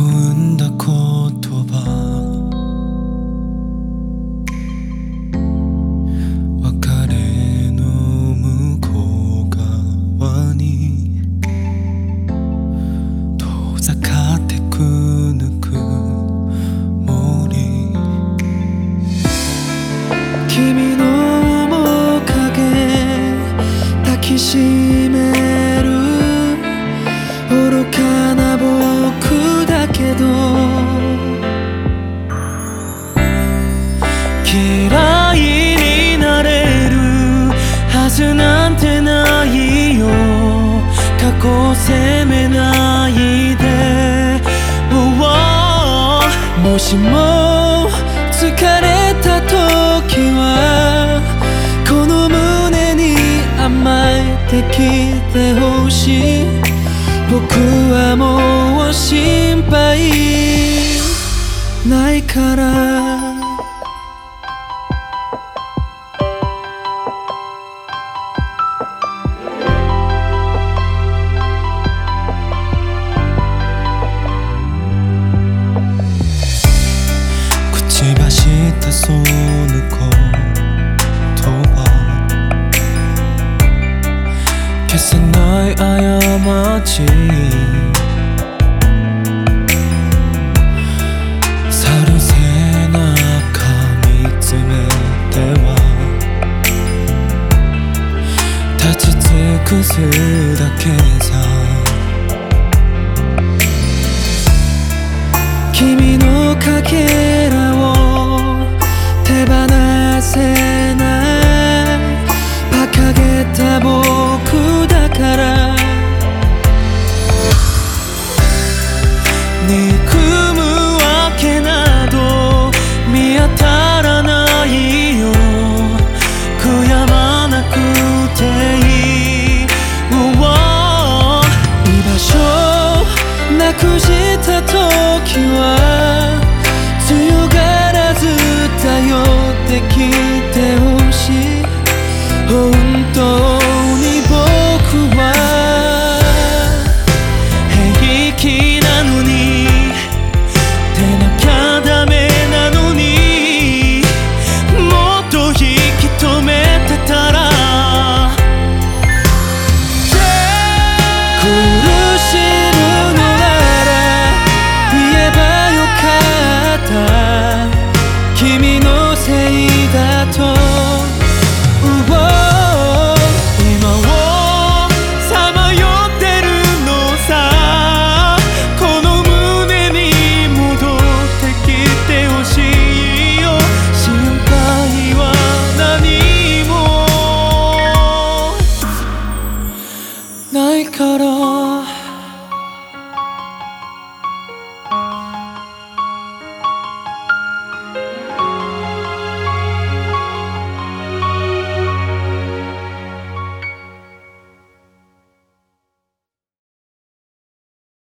くんだ言葉別れの向こう側に遠ざかってくぬく森君の面影抱きしめる愚か過去を責めないで、oh もしも疲れた時はこの胸に甘えてきてほしい。僕はもう心配ないから。走ったその言葉消せない過ち。去る背中見つめては。立ち尽くすだけさ。君のか king